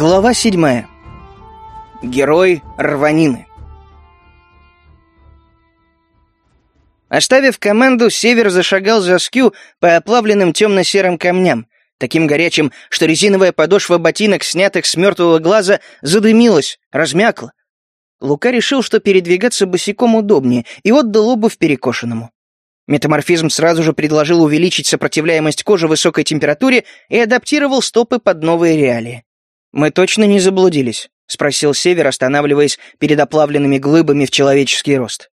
Глава седьмая. Герой рванины. Оставив команду, Север зашагал за скью по оплавленным темно-серым камням, таким горячим, что резиновая подошва ботинок, снятых с мертвого глаза, задымилась, размякла. Лука решил, что передвигаться босиком удобнее, и отдал обувь перекошенному. Метаморфизм сразу же предложил увеличить сопротивляемость кожи высокой температуре и адаптировал стопы под новые реалии. «Мы точно не заблудились?» — спросил Север, останавливаясь перед оплавленными глыбами в человеческий рост.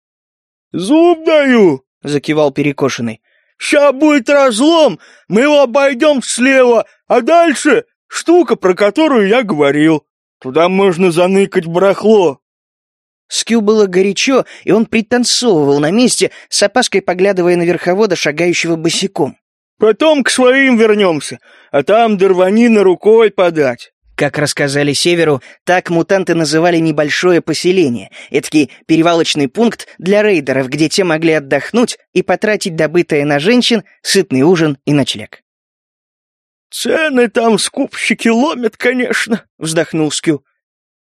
«Зуб даю!» — закивал перекошенный. «Ща будет разлом, мы его обойдем слева, а дальше штука, про которую я говорил. Туда можно заныкать барахло». Скю было горячо, и он пританцовывал на месте, с опаской поглядывая на верховода, шагающего босиком. «Потом к своим вернемся, а там дорванина рукой подать». Как рассказали Северу, так мутанты называли небольшое поселение, эдакий перевалочный пункт для рейдеров, где те могли отдохнуть и потратить добытое на женщин, сытный ужин и ночлег. «Цены там скупщики ломят, конечно», — вздохнул Скю.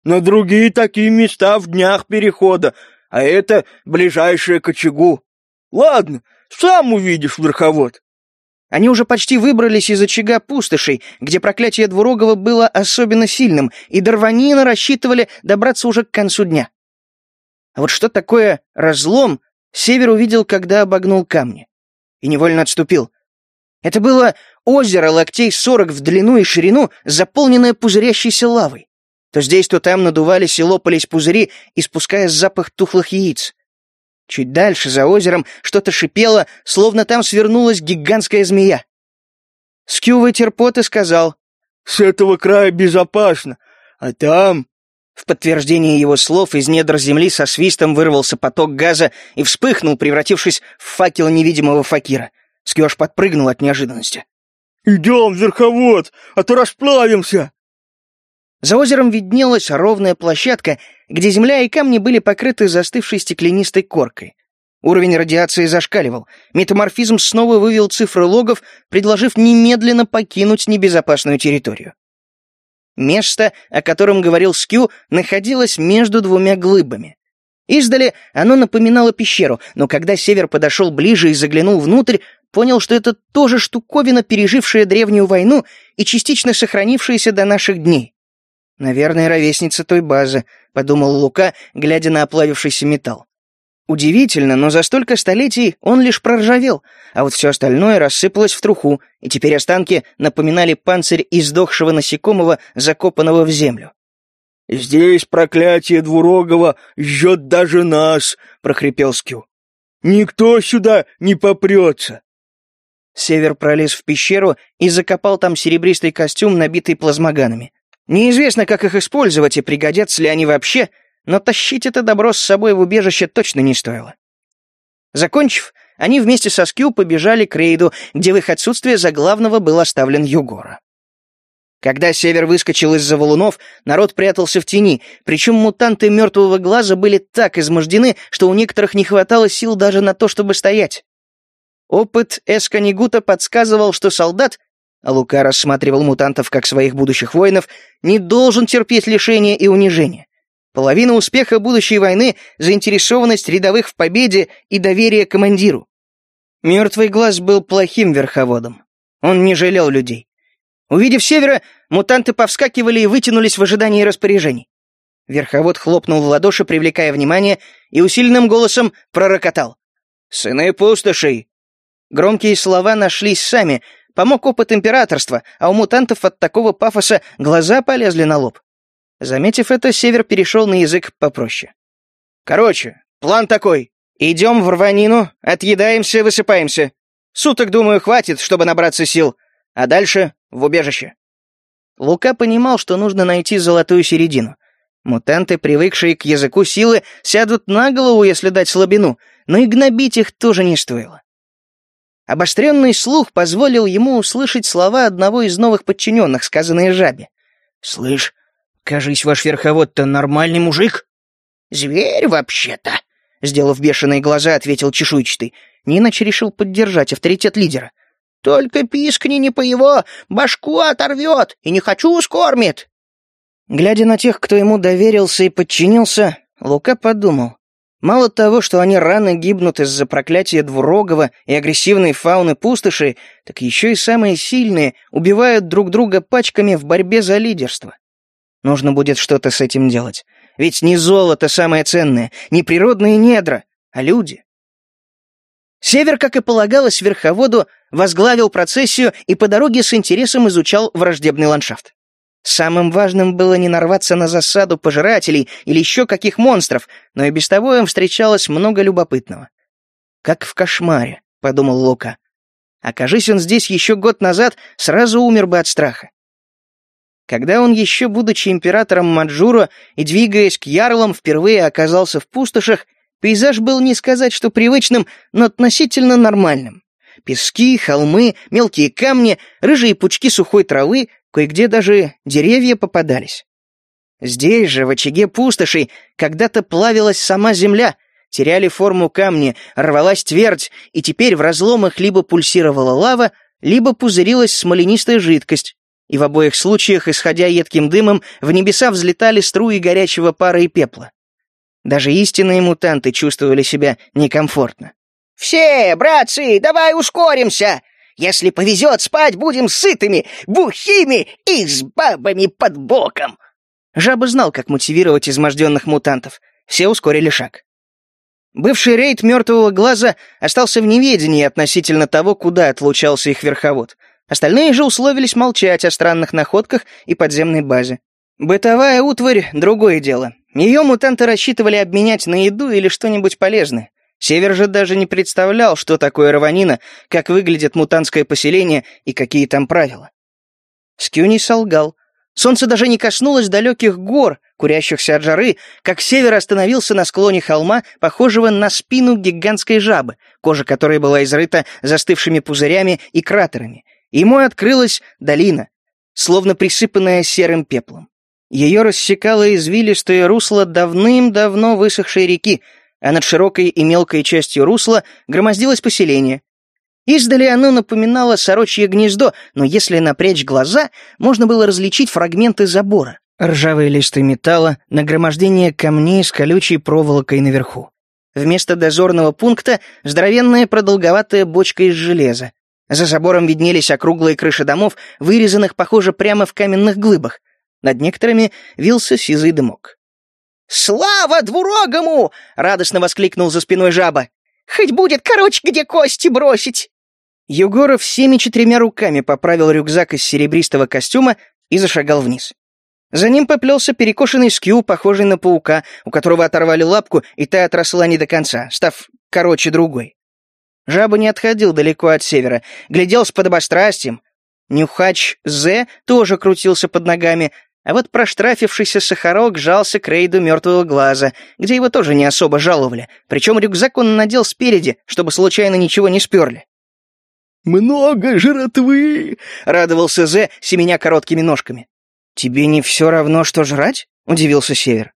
«Но другие такие места в днях перехода, а это ближайшее к очагу. Ладно, сам увидишь, верховод». Они уже почти выбрались из очага пустошей, где проклятие Двурогова было особенно сильным, и Дарванина рассчитывали добраться уже к концу дня. А вот что такое разлом, Север увидел, когда обогнул камни. И невольно отступил. Это было озеро локтей сорок в длину и ширину, заполненное пузырящейся лавой. То здесь, то там надувались и лопались пузыри, испуская запах тухлых яиц. Чуть дальше, за озером, что-то шипело, словно там свернулась гигантская змея. Скю вытер пот и сказал, «С этого края безопасно, а там...» В подтверждение его слов из недр земли со свистом вырвался поток газа и вспыхнул, превратившись в факел невидимого факира. Аж подпрыгнул от неожиданности. «Идем, верховод, а то расплавимся!» За озером виднелась ровная площадка, где земля и камни были покрыты застывшей стеклянистой коркой. Уровень радиации зашкаливал. Метаморфизм снова вывел цифры логов, предложив немедленно покинуть небезопасную территорию. Место, о котором говорил Скю, находилось между двумя глыбами. Издали оно напоминало пещеру, но когда Север подошел ближе и заглянул внутрь, понял, что это тоже штуковина, пережившая древнюю войну и частично сохранившаяся до наших дней. «Наверное, ровесница той базы», — подумал Лука, глядя на оплавившийся металл. Удивительно, но за столько столетий он лишь проржавел, а вот все остальное рассыпалось в труху, и теперь останки напоминали панцирь издохшего насекомого, закопанного в землю. «Здесь проклятие двурогого жжет даже нас», — прохрипел Скю. «Никто сюда не попрется». Север пролез в пещеру и закопал там серебристый костюм, набитый плазмоганами. Неизвестно, как их использовать и пригодятся ли они вообще, но тащить это добро с собой в убежище точно не стоило. Закончив, они вместе со Скью побежали к рейду, где в их отсутствие за главного был оставлен Югора. Когда Север выскочил из-за валунов, народ прятался в тени, причем мутанты мертвого глаза были так измождены, что у некоторых не хватало сил даже на то, чтобы стоять. Опыт Эсканигута подсказывал, что солдат а Лука рассматривал мутантов как своих будущих воинов, не должен терпеть лишения и унижения. Половина успеха будущей войны — заинтересованность рядовых в победе и доверие командиру. Мертвый глаз был плохим верховодом. Он не жалел людей. Увидев севера, мутанты повскакивали и вытянулись в ожидании распоряжений. Верховод хлопнул в ладоши, привлекая внимание, и усиленным голосом пророкотал. «Сыны пустошей!» Громкие слова нашлись сами — Помог опыт императорства, а у мутантов от такого пафоса глаза полезли на лоб. Заметив это, Север перешел на язык попроще. «Короче, план такой. Идем в рванину, отъедаемся, высыпаемся. Суток, думаю, хватит, чтобы набраться сил. А дальше — в убежище». Лука понимал, что нужно найти золотую середину. Мутанты, привыкшие к языку силы, сядут на голову, если дать слабину, но и гнобить их тоже не стоило. Обостренный слух позволил ему услышать слова одного из новых подчиненных, сказанные жабе. «Слышь, кажись, ваш верховод-то нормальный мужик?» «Зверь, вообще-то», — сделав бешеные глаза, ответил чешуйчатый. Не иначе решил поддержать авторитет лидера. «Только пискни не по его, башку оторвет и не хочу скормит». Глядя на тех, кто ему доверился и подчинился, Лука подумал. Мало того, что они рано гибнут из-за проклятия двурогого и агрессивной фауны пустоши, так еще и самые сильные убивают друг друга пачками в борьбе за лидерство. Нужно будет что-то с этим делать. Ведь не золото самое ценное, не природные недра, а люди. Север, как и полагалось верховоду, возглавил процессию и по дороге с интересом изучал враждебный ландшафт. Самым важным было не нарваться на засаду пожирателей или еще каких монстров, но и без того им встречалось много любопытного. «Как в кошмаре», — подумал Лука. «Окажись он здесь еще год назад, сразу умер бы от страха». Когда он еще, будучи императором Маджура и двигаясь к ярлам, впервые оказался в пустошах, пейзаж был не сказать, что привычным, но относительно нормальным. Пески, холмы, мелкие камни, рыжие пучки сухой травы, Кое-где даже деревья попадались. Здесь же, в очаге пустошей, когда-то плавилась сама земля, теряли форму камни, рвалась твердь, и теперь в разломах либо пульсировала лава, либо пузырилась смоленистая жидкость, и в обоих случаях, исходя едким дымом, в небеса взлетали струи горячего пара и пепла. Даже истинные мутанты чувствовали себя некомфортно. «Все, братцы, давай ускоримся! Если повезет, спать будем сытыми, бухими и с бабами под боком!» Жаба знал, как мотивировать изможденных мутантов. Все ускорили шаг. Бывший рейд мертвого глаза остался в неведении относительно того, куда отлучался их верховод. Остальные же условились молчать о странных находках и подземной базе. Бытовая утварь — другое дело. Ее мутанты рассчитывали обменять на еду или что-нибудь полезное. Север же даже не представлял, что такое раванина, как выглядит мутантское поселение и какие там правила. Скюни солгал. Солнце даже не коснулось далеких гор, курящихся от жары, как север остановился на склоне холма, похожего на спину гигантской жабы, кожа которой была изрыта застывшими пузырями и кратерами. Ему открылась долина, словно присыпанная серым пеплом. Ее рассекало извилистое русло давным-давно высохшей реки, а над широкой и мелкой частью русла громоздилось поселение. Издали оно напоминало сорочье гнездо, но если напрячь глаза, можно было различить фрагменты забора. Ржавые листы металла, нагромождение камней с колючей проволокой наверху. Вместо дозорного пункта здоровенная продолговатая бочка из железа. За забором виднелись округлые крыши домов, вырезанных, похоже, прямо в каменных глыбах. Над некоторыми вился сизый дымок. «Слава двурогому!» — радостно воскликнул за спиной жаба. «Хоть будет, короче, где кости бросить!» Егоров всеми четырьмя руками поправил рюкзак из серебристого костюма и зашагал вниз. За ним поплелся перекошенный скью, похожий на паука, у которого оторвали лапку, и та отросла не до конца, став короче другой. Жаба не отходил далеко от севера, глядел с подобострастием. Нюхач Зе тоже крутился под ногами, а вот проштрафившийся Сахарок жался к рейду мертвого глаза, где его тоже не особо жаловали, причем рюкзак он надел спереди, чтобы случайно ничего не сперли. «Много жратвы!» — радовался Зе, семеня короткими ножками. «Тебе не все равно, что жрать?» — удивился Север.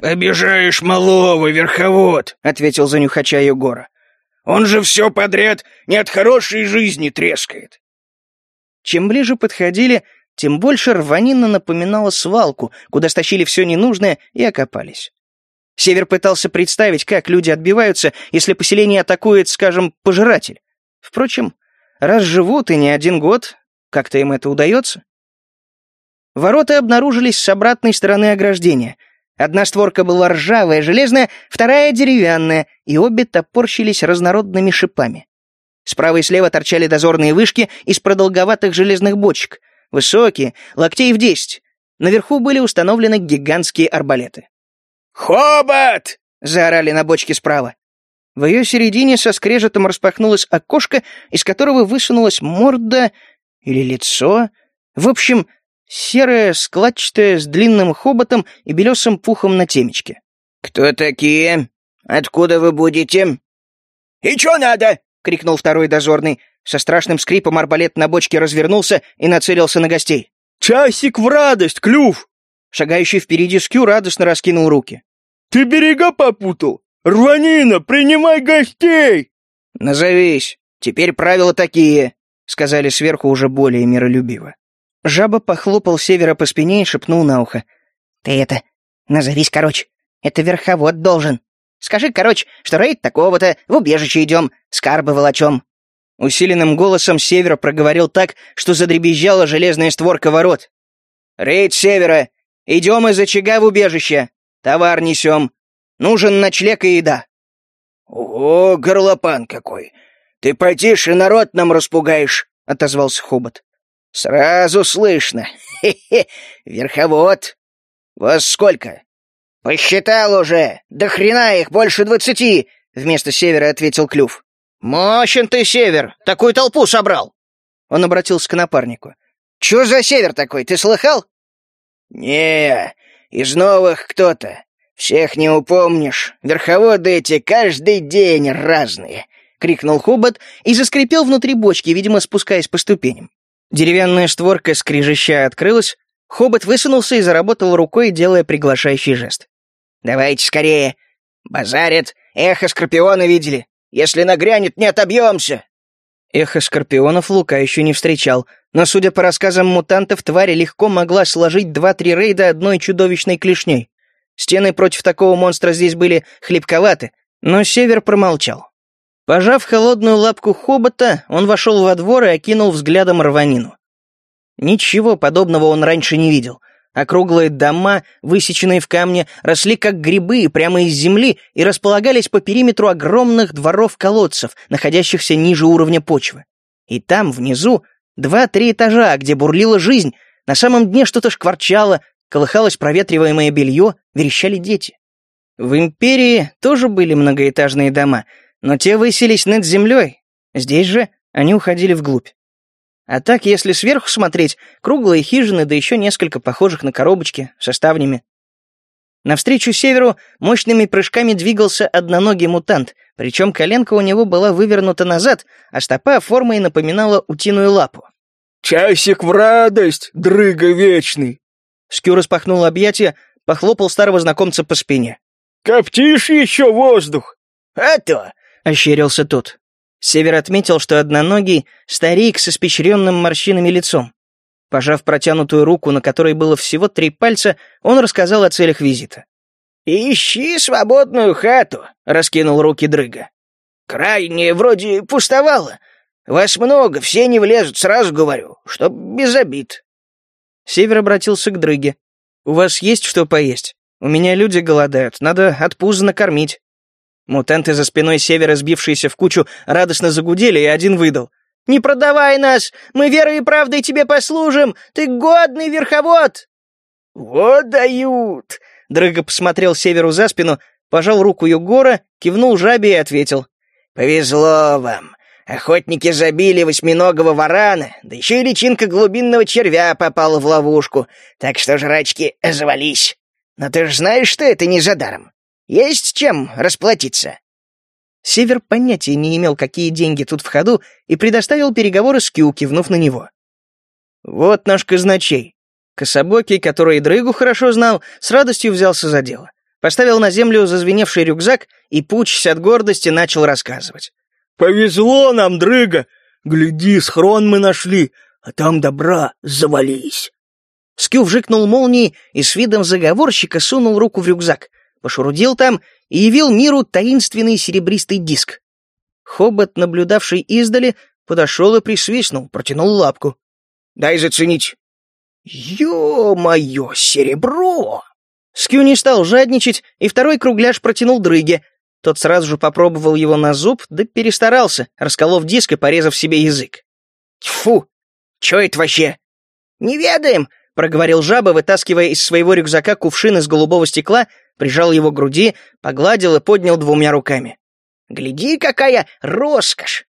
«Обижаешь малого, верховод!» — ответил за нюхача Егора. «Он же все подряд не от хорошей жизни трескает!» Чем ближе подходили, тем больше рванина напоминала свалку, куда стащили все ненужное и окопались. Север пытался представить, как люди отбиваются, если поселение атакует, скажем, пожиратель. Впрочем, раз живут и не один год, как-то им это удается. Ворота обнаружились с обратной стороны ограждения. Одна створка была ржавая, железная, вторая — деревянная, и обе топорщились разнородными шипами. Справа и слева торчали дозорные вышки из продолговатых железных бочек — Высокие, локтей в десять. Наверху были установлены гигантские арбалеты. «Хобот!» — заорали на бочке справа. В ее середине со скрежетом распахнулось окошко, из которого высунулась морда или лицо. В общем, серое, складчатое, с длинным хоботом и белесым пухом на темечке. «Кто такие? Откуда вы будете?» «И чё надо?» — крикнул второй дозорный. Со страшным скрипом арбалет на бочке развернулся и нацелился на гостей. «Часик в радость, клюв!» Шагающий впереди Скю радостно раскинул руки. «Ты берега попутал? Рванина, принимай гостей!» «Назовись. Теперь правила такие», — сказали сверху уже более миролюбиво. Жаба похлопал севера по спине и шепнул на ухо. Ты это, назовись, короче. Это верховод должен. Скажи, короче, что рейд такого-то, в убежище идем, скарбы волочем. Усиленным голосом Север проговорил так, что задребезжала железная створка ворот. «Рейд Севера! Идем из очага в убежище! Товар несем! Нужен ночлег и еда!» «О, горлопан какой! Ты потише народ нам распугаешь!» — отозвался Хобот. «Сразу слышно! Хе-хе! Верховод! Вас сколько?» «Посчитал уже! До хрена их больше двадцати!» — вместо Севера ответил Клюв. «Мощен ты, Север! Такую толпу собрал!» Он обратился к напарнику. «Чё за Север такой, ты слыхал?» «Не, из новых кто-то. Всех не упомнишь. Верховоды эти каждый день разные!» — крикнул Хобот и заскрипел внутри бочки, видимо, спускаясь по ступеням. Деревянная створка скрижища открылась, Хобот высунулся и заработал рукой, делая приглашающий жест. «Давайте скорее! Базарят! Эхо Скорпиона видели! Если нагрянет, не отобьемся!» Эхо Скорпионов Лука еще не встречал, но, судя по рассказам мутантов, тварь легко могла сложить два-три рейда одной чудовищной клешней. Стены против такого монстра здесь были хлипковаты, но Север промолчал. Пожав холодную лапку хобота, он вошел во двор и окинул взглядом рванину. Ничего подобного он раньше не видел — Округлые дома, высеченные в камне, росли как грибы прямо из земли и располагались по периметру огромных дворов-колодцев, находящихся ниже уровня почвы. И там, внизу, два-три этажа, где бурлила жизнь, на самом дне что-то шкварчало, колыхалось проветриваемое белье, верещали дети. В империи тоже были многоэтажные дома, но те высились над землей. Здесь же они уходили вглубь. А так, если сверху смотреть, круглые хижины, да еще несколько похожих на коробочки со ставнями. Навстречу северу мощными прыжками двигался одноногий мутант, причем коленка у него была вывернута назад, а стопа формой напоминала утиную лапу. «Часик в радость, дрыга вечный!» Скю распахнул объятия, похлопал старого знакомца по спине. «Коптишь еще воздух?» «А то!» — ощерился тот. Север отметил, что одноногий — старик с испещренным морщинами лицом. Пожав протянутую руку, на которой было всего три пальца, он рассказал о целях визита. «Ищи свободную хату», — раскинул руки Дрыга. «Крайне вроде пустовало. Вас много, все не влезут, сразу говорю, чтоб без обид». Север обратился к Дрыге. «У вас есть что поесть? У меня люди голодают, надо от пуза накормить». Мутанты за спиной севера, сбившиеся в кучу, радостно загудели, и один выдал. «Не продавай нас! Мы верой и правдой тебе послужим! Ты годный верховод!» «Вот дают!» Дрыга посмотрел северу за спину, пожал руку Югора, кивнул жабе и ответил. «Повезло вам. Охотники забили восьминогого варана, да еще и личинка глубинного червя попала в ловушку, так что жрачки завались. Но ты же знаешь, что это не за даром. Есть чем расплатиться?» Север понятия не имел, какие деньги тут в ходу, и предоставил переговоры с Кью, кивнув на него. «Вот наш казначей». Кособокий, который Дрыгу хорошо знал, с радостью взялся за дело. Поставил на землю зазвеневший рюкзак и, пучась от гордости, начал рассказывать. «Повезло нам, Дрыга! Гляди, схрон мы нашли, а там добра завались!» Скю вжикнул молнией и с видом заговорщика сунул руку в рюкзак — пошурудил там и явил миру таинственный серебристый диск. Хобот, наблюдавший издали, подошел и присвистнул, протянул лапку. «Дай заценить». «Ё-моё, серебро!» Скью не стал жадничать, и второй кругляш протянул дрыге. Тот сразу же попробовал его на зуб, да перестарался, расколов диск и порезав себе язык. «Тьфу! Чё это вообще?» «Не ведаем!» — проговорил жаба, вытаскивая из своего рюкзака кувшин из голубого стекла прижал его к груди, погладил и поднял двумя руками. «Гляди, какая роскошь!»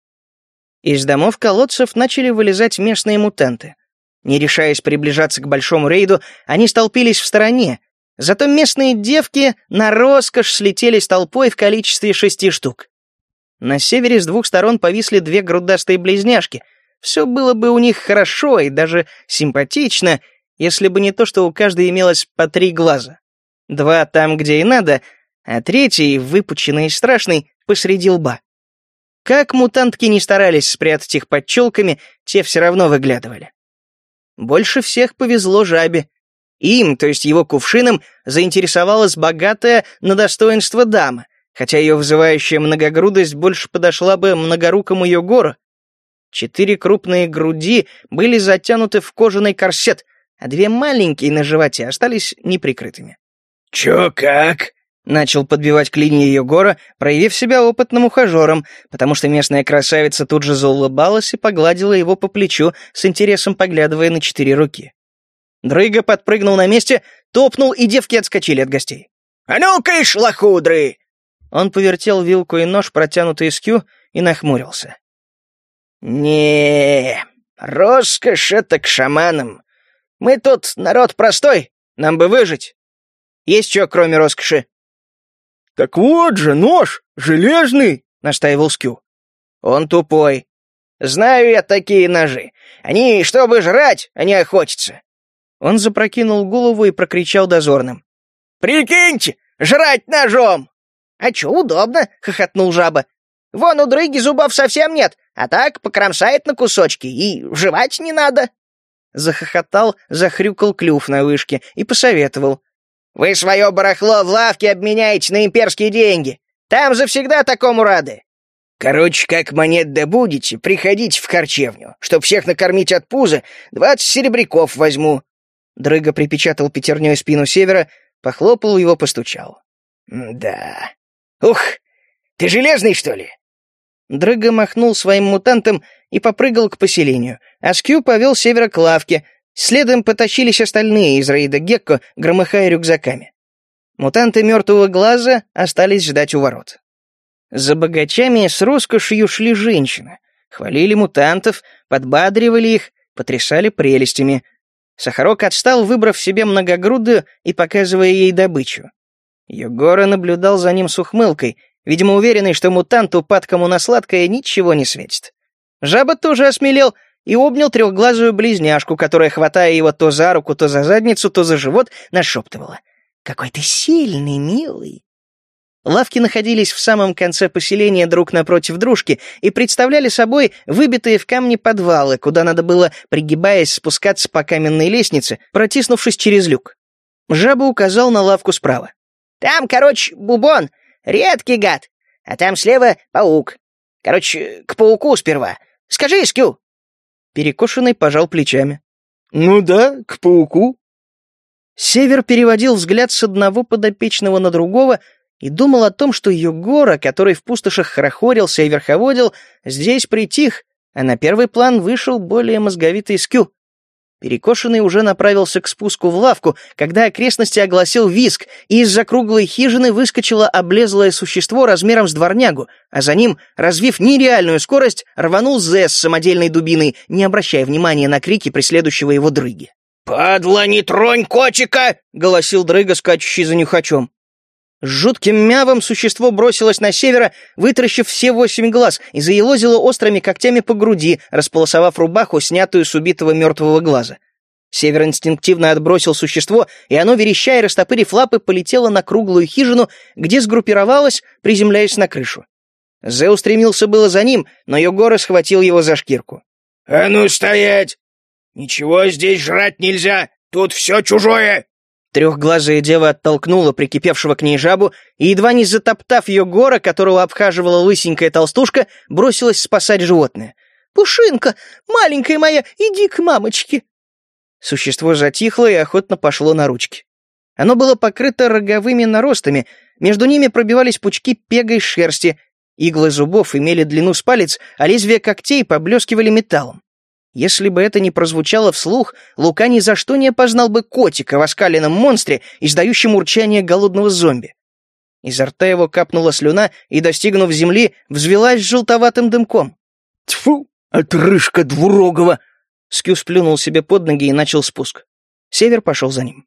Из домов колодцев начали вылезать местные мутанты. Не решаясь приближаться к большому рейду, они столпились в стороне, зато местные девки на роскошь слетелись толпой в количестве шести штук. На севере с двух сторон повисли две грудастые близняшки. Все было бы у них хорошо и даже симпатично, если бы не то, что у каждой имелось по три глаза. Два там, где и надо, а третий, выпученный и страшный, посреди лба. Как мутантки не старались спрятать их под челками, те все равно выглядывали. Больше всех повезло жабе. Им, то есть его кувшином, заинтересовалась богатая на достоинство дама, хотя ее вызывающая многогрудость больше подошла бы многорукому Йогору. Четыре крупные груди были затянуты в кожаный корсет, а две маленькие на животе остались неприкрытыми. «Чё как?» — начал подбивать клинья Егора, проявив себя опытным ухажером, потому что местная красавица тут же заулыбалась и погладила его по плечу, с интересом поглядывая на четыре руки. Дрыга подпрыгнул на месте, топнул, и девки отскочили от гостей. «А ну-ка, шлахудры!» Он повертел вилку и нож, протянутый из кью, и нахмурился не роскошь это к шаманам. Мы тут народ простой, нам бы выжить. Есть что, кроме роскоши?» «Так вот же, нож, железный!» — настаивал Скю. «Он тупой. Знаю я такие ножи. Они, чтобы жрать, они охотятся». Он запрокинул голову и прокричал дозорным. «Прикиньте, жрать ножом!» «А чё, удобно!» — хохотнул жаба. «Вон у дрыги зубов совсем нет, а так покромсает на кусочки, и жевать не надо». Захохотал, захрюкал клюв на вышке и посоветовал. «Вы свое барахло в лавке обменяете на имперские деньги. Там завсегда такому рады. Короче, как монет добудете, приходите в харчевню. Чтоб всех накормить от пуза, двадцать серебряков возьму». Дрыга припечатал пятерней спину севера, похлопал его, постучал. «Да. Ух, ты железный, что ли?» Дрыга махнул своим мутантом и попрыгал к поселению, а Скью повел севера к лавке. Следом потащились остальные из рейда Гекко, громыхая рюкзаками. Мутанты мертвого глаза остались ждать у ворот. За богачами с роскошью шли женщины. Хвалили мутантов, подбадривали их, потрясали прелестями. Сахарок отстал, выбрав себе многогрудую и показывая ей добычу. Егора наблюдал за ним с ухмылкой, видимо, уверенный, что мутанту, падкому на сладкое, ничего не светит. Жаба тоже осмелел и обнял трехглазую близняшку, которая, хватая его то за руку, то за задницу, то за живот, нашептывала. «Какой ты сильный, милый!» Лавки находились в самом конце поселения друг напротив дружки и представляли собой выбитые в камне подвалы, куда надо было, пригибаясь, спускаться по каменной лестнице, протиснувшись через люк. Жаба указал на лавку справа. «Там, короче, бубон, Редкий гад. А там слева паук. Короче, к пауку сперва. Скажи, Скю!» Перекошенный пожал плечами. «Ну да, к пауку». Север переводил взгляд с одного подопечного на другого и думал о том, что Югора, который в пустошах хорохорился и верховодил, здесь притих, а на первый план вышел более мозговитый Скю. Перекошенный уже направился к спуску в лавку, когда окрестности огласил виск, и из-за круглой хижины выскочило облезлое существо размером с дворнягу, а за ним, развив нереальную скорость, рванул Зе с самодельной дубиной, не обращая внимания на крики преследующего его дрыги. «Падла, не тронь котика!» — голосил дрыга, скачущий за нюхачом. С жутким мявом существо бросилось на севера, вытаращив все восемь глаз, и заелозило острыми когтями по груди, располосовав рубаху, снятую с убитого мертвого глаза. Север инстинктивно отбросил существо, и оно, верещая и растопырив лапы, полетело на круглую хижину, где сгруппировалось, приземляясь на крышу. Зе устремился было за ним, но Йогора схватил его за шкирку. «А ну стоять! Ничего здесь жрать нельзя! Тут все чужое!» Трехглазая дева оттолкнула прикипевшего к ней жабу и, едва не затоптав ее гора, которого обхаживала лысенькая толстушка, бросилась спасать животное. «Пушинка, маленькая моя, иди к мамочке!» Существо затихло и охотно пошло на ручки. Оно было покрыто роговыми наростами, между ними пробивались пучки пегой шерсти, иглы зубов имели длину с палец, а лезвия когтей поблескивали металлом. Если бы это не прозвучало вслух, Лука ни за что не опознал бы котика в оскаленном монстре, издающем урчание голодного зомби. Изо рта его капнула слюна и, достигнув земли, взвелась желтоватым дымком. «Тьфу, отрыжка двурогого!» Скю сплюнул себе под ноги и начал спуск. Север пошел за ним.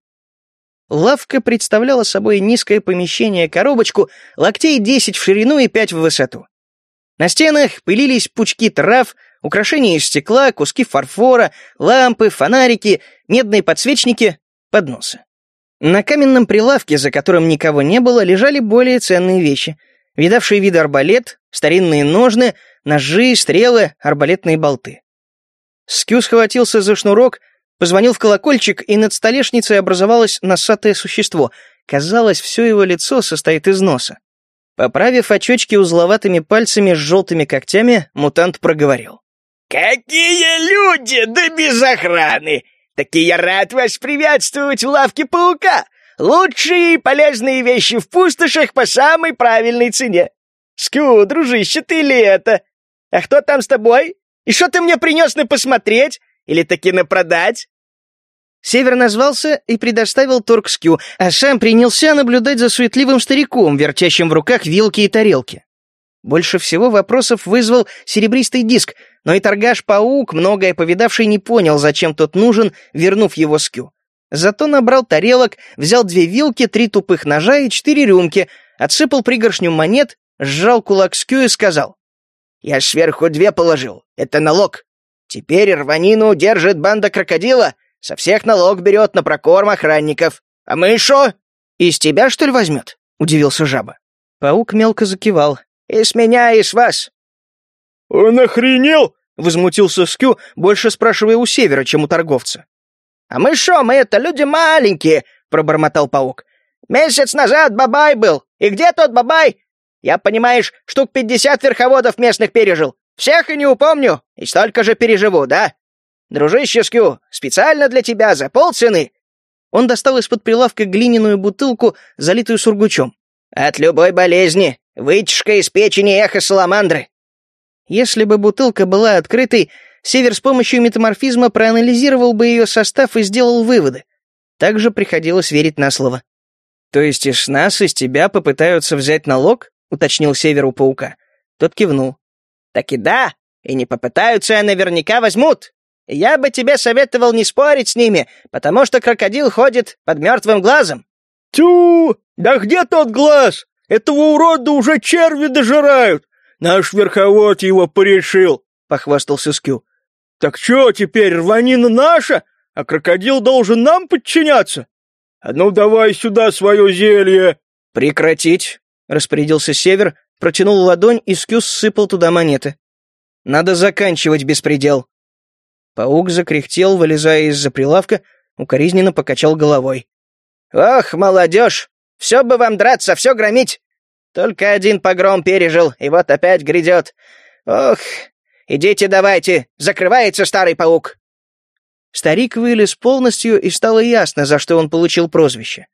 Лавка представляла собой низкое помещение-коробочку, локтей десять в ширину и пять в высоту. На стенах пылились пучки трав, украшения из стекла, куски фарфора, лампы, фонарики, медные подсвечники, подносы. На каменном прилавке, за которым никого не было, лежали более ценные вещи. Видавший вид арбалет, старинные ножны, ножи, стрелы, арбалетные болты. Скю схватился за шнурок, Позвонил в колокольчик, и над столешницей образовалось носатое существо. Казалось, все его лицо состоит из носа. Поправив очечки узловатыми пальцами с желтыми когтями, мутант проговорил. «Какие люди, да без охраны! Таки я рад вас приветствовать в лавке паука! Лучшие и полезные вещи в пустошах по самой правильной цене! Скю, дружище, ты ли это? А кто там с тобой? И что ты мне принес на посмотреть? Или таки на продать?» Север назвался и предоставил торг Скю, а сам принялся наблюдать за суетливым стариком, вертящим в руках вилки и тарелки. Больше всего вопросов вызвал серебристый диск, но и торгаш-паук, многое повидавший, не понял, зачем тот нужен, вернув его Скю. Зато набрал тарелок, взял две вилки, три тупых ножа и четыре рюмки, отсыпал пригоршню монет, сжал кулак Скю и сказал. «Я сверху две положил. Это налог. Теперь рванину держит банда крокодила, со всех налог берет на прокорм охранников. А мы шо? Из тебя, что ли, возьмет?» — удивился жаба. Паук мелко закивал. «И меня, и с вас». «Он охренел?» — возмутился Скю, больше спрашивая у Севера, чем у торговца. «А мы шо, мы это люди маленькие!» — пробормотал паук. «Месяц назад бабай был. И где тот бабай? Я, понимаешь, штук пятьдесят верховодов местных пережил. Всех и не упомню, и столько же переживу, да? Дружище Скю, специально для тебя, за полцены!» Он достал из-под прилавка глиняную бутылку, залитую сургучом. «От любой болезни. Вытяжка из печени эхо саламандры». Если бы бутылка была открытой, Север с помощью метаморфизма проанализировал бы ее состав и сделал выводы. Также приходилось верить на слово. «То есть из нас, из тебя попытаются взять налог?» — уточнил Север у паука. Тот кивнул. «Так и да, и не попытаются, а наверняка возьмут. Я бы тебе советовал не спорить с ними, потому что крокодил ходит под мертвым глазом». «Тю! Да где тот глаз? Этого урода уже черви дожирают! Наш верховод его порешил!» — похвастался Скю. «Так что теперь, рванина наша, а крокодил должен нам подчиняться? А ну давай сюда свое зелье!» «Прекратить!» — распорядился Север, протянул ладонь, и Скю сыпал туда монеты. «Надо заканчивать беспредел!» Паук закряхтел, вылезая из-за прилавка, укоризненно покачал головой. «Ох, молодежь! Все бы вам драться, все громить! Только один погром пережил, и вот опять грядет. Ох, идите давайте, закрывается старый паук!» Старик вылез полностью, и стало ясно, за что он получил прозвище.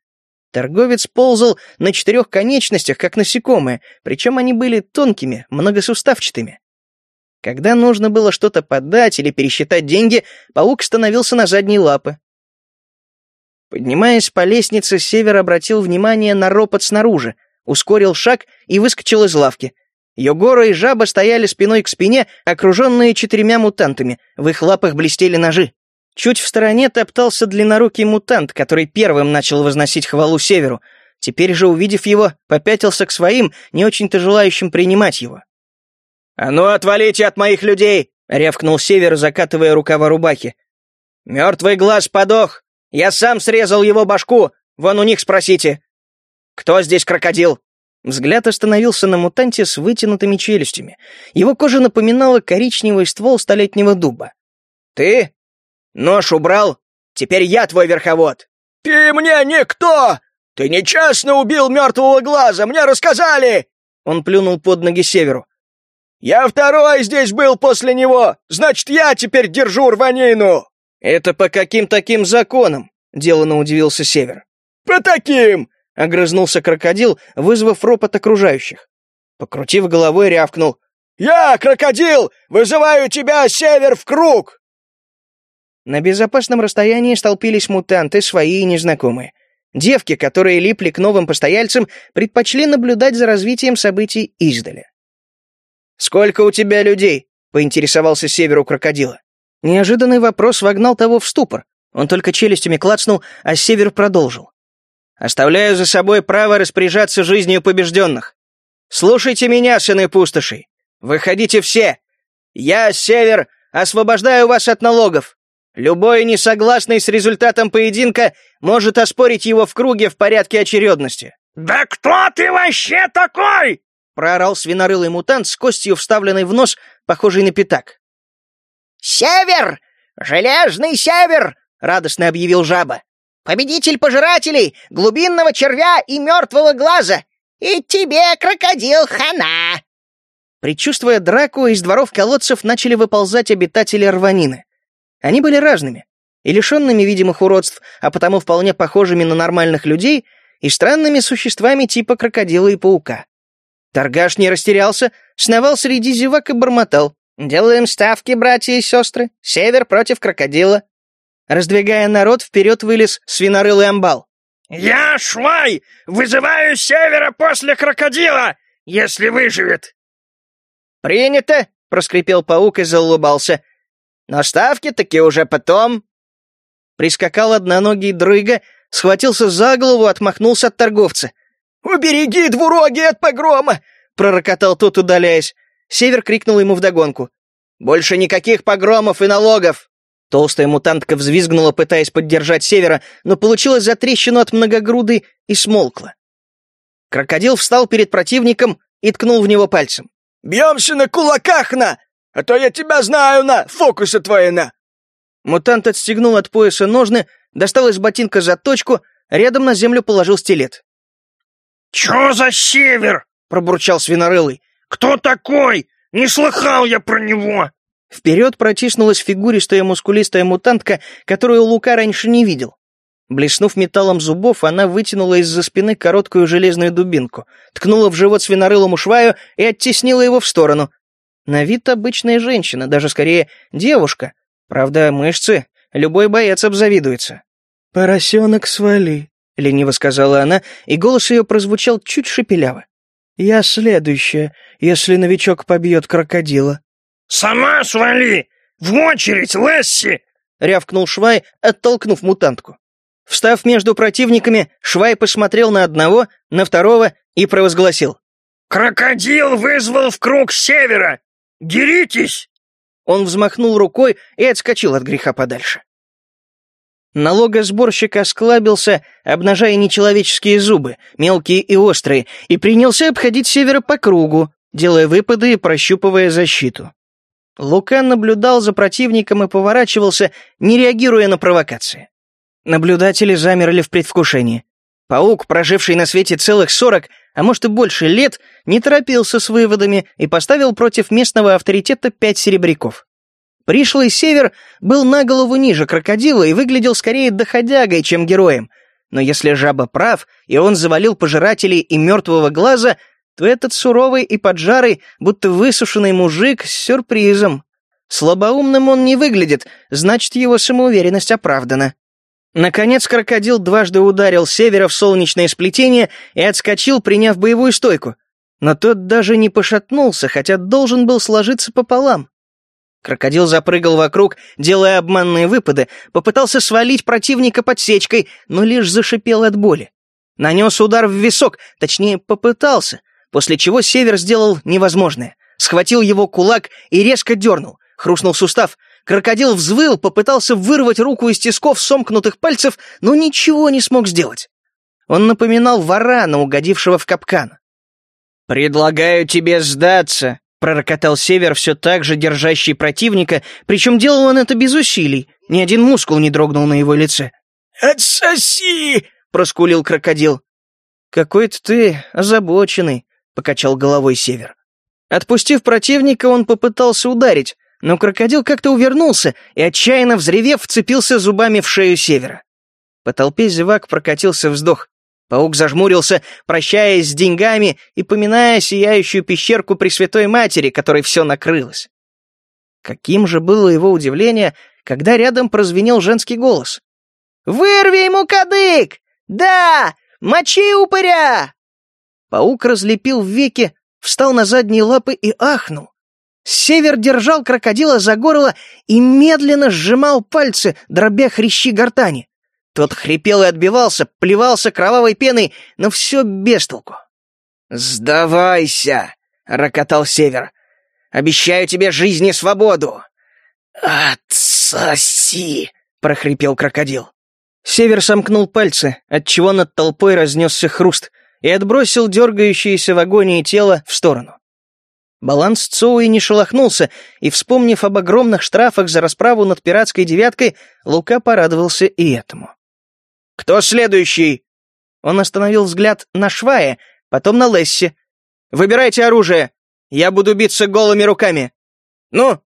Торговец ползал на четырех конечностях, как насекомые, причем они были тонкими, многосуставчатыми. Когда нужно было что-то подать или пересчитать деньги, паук становился на задние лапы. Поднимаясь по лестнице, Север обратил внимание на ропот снаружи, ускорил шаг и выскочил из лавки. Йогора и жаба стояли спиной к спине, окруженные четырьмя мутантами, в их лапах блестели ножи. Чуть в стороне топтался длиннорукий мутант, который первым начал возносить хвалу Северу. Теперь же, увидев его, попятился к своим, не очень-то желающим принимать его. «А ну, отвалите от моих людей!» — рявкнул Север, закатывая рукава рубахи. «Мертвый глаз подох! Я сам срезал его башку! Вон у них спросите! Кто здесь крокодил?» Взгляд остановился на мутанте с вытянутыми челюстями. Его кожа напоминала коричневый ствол столетнего дуба. «Ты? Нож убрал? Теперь я твой верховод!» «Ты мне никто! Ты нечестно убил мертвого глаза, мне рассказали!» Он плюнул под ноги Северу. «Я второй здесь был после него! Значит, я теперь держу рванину!» «Это по каким таким законам?» — деланно удивился Север. «По таким!» — огрызнулся крокодил, вызвав ропот окружающих. Покрутив головой, рявкнул. «Я, крокодил, вызываю тебя, Север, в круг!» На безопасном расстоянии столпились мутанты, свои и незнакомые. Девки, которые липли к новым постояльцам, предпочли наблюдать за развитием событий издали. «Сколько у тебя людей?» — поинтересовался Северу крокодила. Неожиданный вопрос вогнал того в ступор. Он только челюстями клацнул, а Север продолжил. «Оставляю за собой право распоряжаться жизнью побежденных. Слушайте меня, сыны пустоши. Выходите все. Я, Север, освобождаю вас от налогов. Любой несогласный с результатом поединка может оспорить его в круге в порядке очередности». «Да кто ты вообще такой?» проорал свинорылый мутант с костью, вставленной в нос, похожей на пятак. «Север! Железный север! радостно объявил жаба. «Победитель пожирателей, глубинного червя и мертвого глаза! И тебе, крокодил, хана!» Предчувствуя драку, из дворов колодцев начали выползать обитатели рванины. Они были разными, и лишенными видимых уродств, а потому вполне похожими на нормальных людей, и странными существами типа крокодила и паука. Торгаш не растерялся, сновал среди зевак и бормотал. «Делаем ставки, братья и сестры. Север против крокодила». Раздвигая народ, вперед вылез свинорылый амбал. «Я, Швай, вызываю севера после крокодила, если выживет!» «Принято!» — проскрипел паук и заулыбался. «Но ставки таки уже потом!» Прискакал одноногий дрыга, схватился за голову, отмахнулся от торговца. «Убереги двуроги от погрома!» — пророкотал тот, удаляясь. Север крикнул ему вдогонку. «Больше никаких погромов и налогов!» Толстая мутантка взвизгнула, пытаясь поддержать Севера, но получилась за трещину от многогруды и смолкла. Крокодил встал перед противником и ткнул в него пальцем. «Бьемся на кулаках, на! А то я тебя знаю, на! Фокусы твои, на!» Мутант отстегнул от пояса ножны, достал из ботинка заточку, рядом на землю положил стилет. «Чё за север?» — пробурчал свинорылый. «Кто такой? Не слыхал я про него!» Вперед протиснулась фигуристая мускулистая мутантка, которую Лука раньше не видел. Блеснув металлом зубов, она вытянула из-за спины короткую железную дубинку, ткнула в живот свинорылому шваю и оттеснила его в сторону. На вид обычная женщина, даже скорее девушка, Правда, мышцы любой боец обзавидуется. «Поросенок свали», — лениво сказала она, и голос ее прозвучал чуть шепеляво. «Я следующая, если новичок побьет крокодила». «Сама свали! В очередь, Лесси!» — рявкнул Швай, оттолкнув мутантку. Встав между противниками, Швай посмотрел на одного, на второго и провозгласил. «Крокодил вызвал в круг севера! Деритесь!» Он взмахнул рукой и отскочил от греха подальше. Налогосборщик осклабился, обнажая нечеловеческие зубы, мелкие и острые, и принялся обходить севера по кругу, делая выпады и прощупывая защиту. Лука наблюдал за противником и поворачивался, не реагируя на провокации. Наблюдатели замерли в предвкушении. Паук, проживший на свете целых сорок, а может и больше лет, не торопился с выводами и поставил против местного авторитета пять серебряков. Пришлый север был на голову ниже крокодила и выглядел скорее доходягой, чем героем. Но если жаба прав, и он завалил пожирателей и мертвого глаза, то этот суровый и поджарый, будто высушенный мужик с сюрпризом. Слабоумным он не выглядит, значит, его самоуверенность оправдана. Наконец крокодил дважды ударил севера в солнечное сплетение и отскочил, приняв боевую стойку. Но тот даже не пошатнулся, хотя должен был сложиться пополам. Крокодил запрыгал вокруг, делая обманные выпады, попытался свалить противника подсечкой, но лишь зашипел от боли. Нанес удар в висок, точнее, попытался, после чего Север сделал невозможное. Схватил его кулак и резко дернул. Хрустнул сустав, Крокодил взвыл, попытался вырвать руку из тисков сомкнутых пальцев, но ничего не смог сделать. Он напоминал варана, угодившего в капкан. «Предлагаю тебе сдаться», — пророкотал Север, все так же держащий противника, причем делал он это без усилий, ни один мускул не дрогнул на его лице. «Отсоси!» — проскулил крокодил. «Какой-то ты озабоченный», — покачал головой Север. Отпустив противника, он попытался ударить, но крокодил как-то увернулся и, отчаянно взревев, вцепился зубами в шею севера. По толпе зевак прокатился вздох. Паук зажмурился, прощаясь с деньгами и поминая сияющую пещерку Пресвятой Матери, которой все накрылось. Каким же было его удивление, когда рядом прозвенел женский голос. «Вырви ему кадык! Да! Мочи упыря!» Паук разлепил веки, встал на задние лапы и ахнул. Север держал крокодила за горло и медленно сжимал пальцы, дробя хрящи гортани. Тот хрипел и отбивался, плевался кровавой пеной, но все без толку. «Сдавайся!» — рокотал Север. «Обещаю тебе жизнь и свободу!» «Отсоси!» — прохрипел крокодил. Север сомкнул пальцы, отчего над толпой разнесся хруст, и отбросил дергающееся в агонии тело в сторону. Баланс Цоуи не шелохнулся, и, вспомнив об огромных штрафах за расправу над пиратской девяткой, Лука порадовался и этому. «Кто следующий?» Он остановил взгляд на Швае, потом на Лесси. «Выбирайте оружие! Я буду биться голыми руками! Ну!»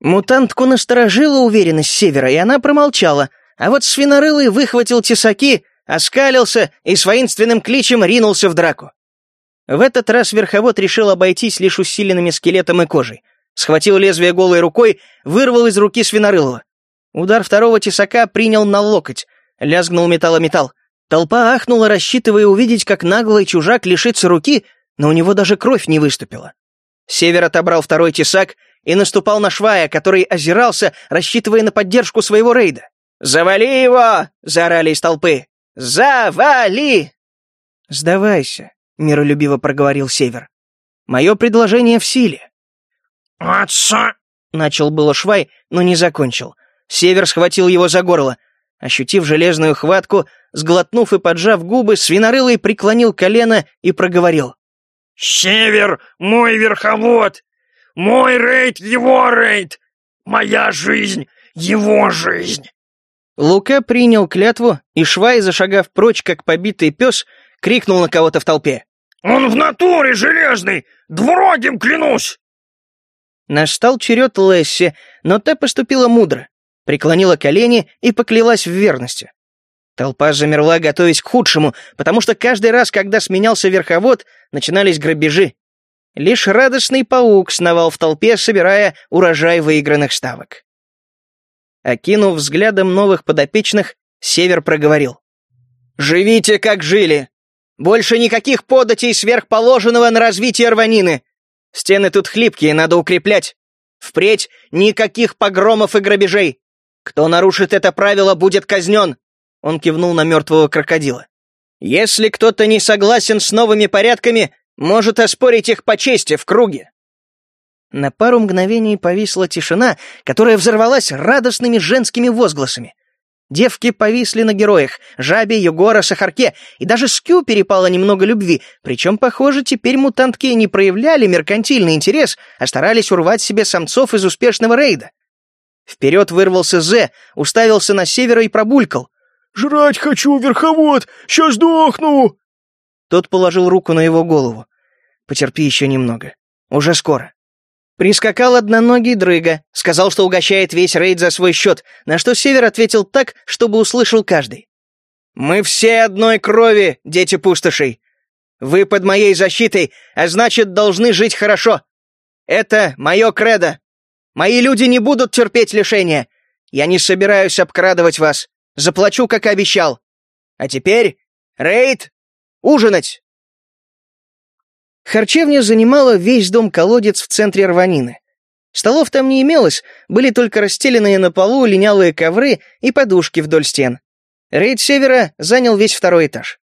Мутантку насторожила уверенность Севера, и она промолчала, а вот свинорылый выхватил тесаки, оскалился и с воинственным кличем ринулся в драку. В этот раз верховод решил обойтись лишь усиленными скелетом и кожей. Схватил лезвие голой рукой, вырвал из руки свинорылого. Удар второго тесака принял на локоть, лязгнул металлометалл. Толпа ахнула, рассчитывая увидеть, как наглый чужак лишится руки, но у него даже кровь не выступила. Север отобрал второй тесак и наступал на Швая, который озирался, рассчитывая на поддержку своего рейда. «Завали его!» — заорали из толпы. «Завали!» «Сдавайся», — миролюбиво проговорил Север. «Мое предложение в силе». «Отца!» — начал было Швай, но не закончил. Север схватил его за горло. Ощутив железную хватку, сглотнув и поджав губы, свинорылый преклонил колено и проговорил. «Север — мой верховод! Мой рейд — его рейд! Моя жизнь — его жизнь!» Лука принял клятву, и Швай, зашагав прочь, как побитый пес, крикнул на кого-то в толпе. «Он в натуре железный! Двурогим клянусь!» Настал черед Лесси, но та поступила мудро преклонила колени и поклялась в верности. Толпа замерла, готовясь к худшему, потому что каждый раз, когда сменялся верховод, начинались грабежи. Лишь радостный паук сновал в толпе, собирая урожай выигранных ставок. Окинув взглядом новых подопечных, Север проговорил. «Живите, как жили! Больше никаких податей сверхположенного на развитие рванины! Стены тут хлипкие, надо укреплять! Впредь никаких погромов и грабежей! Кто нарушит это правило, будет казнен!» Он кивнул на мертвого крокодила. «Если кто-то не согласен с новыми порядками, может оспорить их по чести в круге». На пару мгновений повисла тишина, которая взорвалась радостными женскими возгласами. Девки повисли на героях, Жабе, Югора, Сахарке, и даже Скю перепало немного любви, причем, похоже, теперь мутантки не проявляли меркантильный интерес, а старались урвать себе самцов из успешного рейда. Вперед вырвался Зе, уставился на севера и пробулькал. «Жрать хочу, верховод! Сейчас сдохну!» Тот положил руку на его голову. «Потерпи еще немного. Уже скоро». Прискакал одноногий дрыга, сказал, что угощает весь рейд за свой счет, на что Север ответил так, чтобы услышал каждый. «Мы все одной крови, дети пустошей. Вы под моей защитой, а значит, должны жить хорошо. Это мое кредо. Мои люди не будут терпеть лишения. Я не собираюсь обкрадывать вас. Заплачу, как обещал. А теперь, рейд, ужинать!» Харчевня занимала весь дом-колодец в центре рванины. Столов там не имелось, были только расстеленные на полу линялые ковры и подушки вдоль стен. Рейд севера занял весь второй этаж.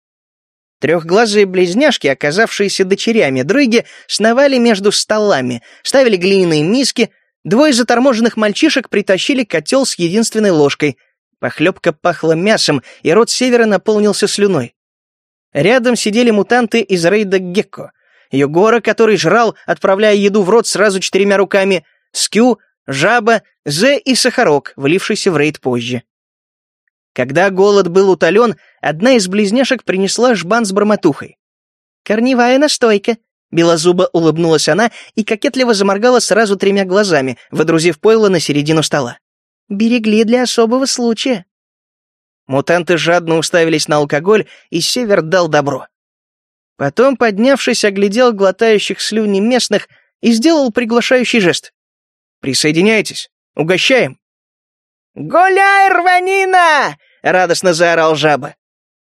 Трехглазые близняшки, оказавшиеся дочерями дрыги, сновали между столами, ставили глиняные миски, Двое заторможенных мальчишек притащили котел с единственной ложкой. Похлебка пахла мясом, и рот севера наполнился слюной. Рядом сидели мутанты из рейда Гекко. Югора, который жрал, отправляя еду в рот сразу четырьмя руками, Скю, Жаба, Зе и Сахарок, влившийся в рейд позже. Когда голод был утолен, одна из близняшек принесла жбан с бормотухой. «Корневая настойка», Белозуба улыбнулась она и кокетливо заморгала сразу тремя глазами, водрузив пойло на середину стола. «Берегли для особого случая». Мутанты жадно уставились на алкоголь, и Север дал добро. Потом, поднявшись, оглядел глотающих слюни местных и сделал приглашающий жест. «Присоединяйтесь, угощаем». «Гуляй, рванина!» — радостно заорал жаба.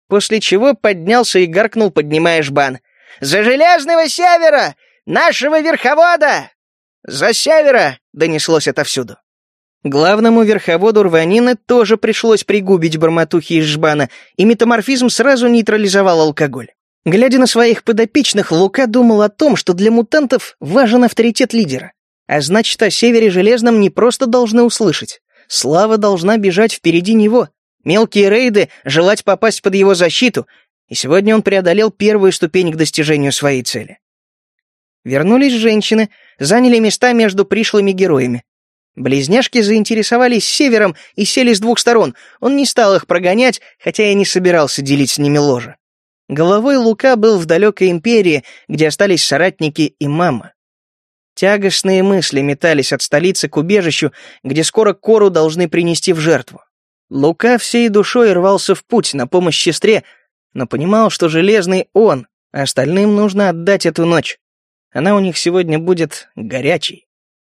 После чего поднялся и гаркнул, поднимая жбан — за Железного Севера! Нашего верховода!» «За Севера!» — донеслось отовсюду. Главному верховоду рванины тоже пришлось пригубить бормотухи из жбана, и метаморфизм сразу нейтрализовал алкоголь. Глядя на своих подопечных, Лука думал о том, что для мутантов важен авторитет лидера. А значит, о Севере Железном не просто должны услышать. Слава должна бежать впереди него. Мелкие рейды желать попасть под его защиту, и сегодня он преодолел первую ступень к достижению своей цели. Вернулись женщины, заняли места между пришлыми героями. Близняшки заинтересовались севером и сели с двух сторон. Он не стал их прогонять, хотя и не собирался делить с ними ложе. Головой Лука был в далекой империи, где остались соратники и мама. Тягостные мысли метались от столицы к убежищу, где скоро Кору должны принести в жертву. Лука всей душой рвался в путь на помощь сестре, но понимал, что Железный он, а остальным нужно отдать эту ночь. Она у них сегодня будет горячей.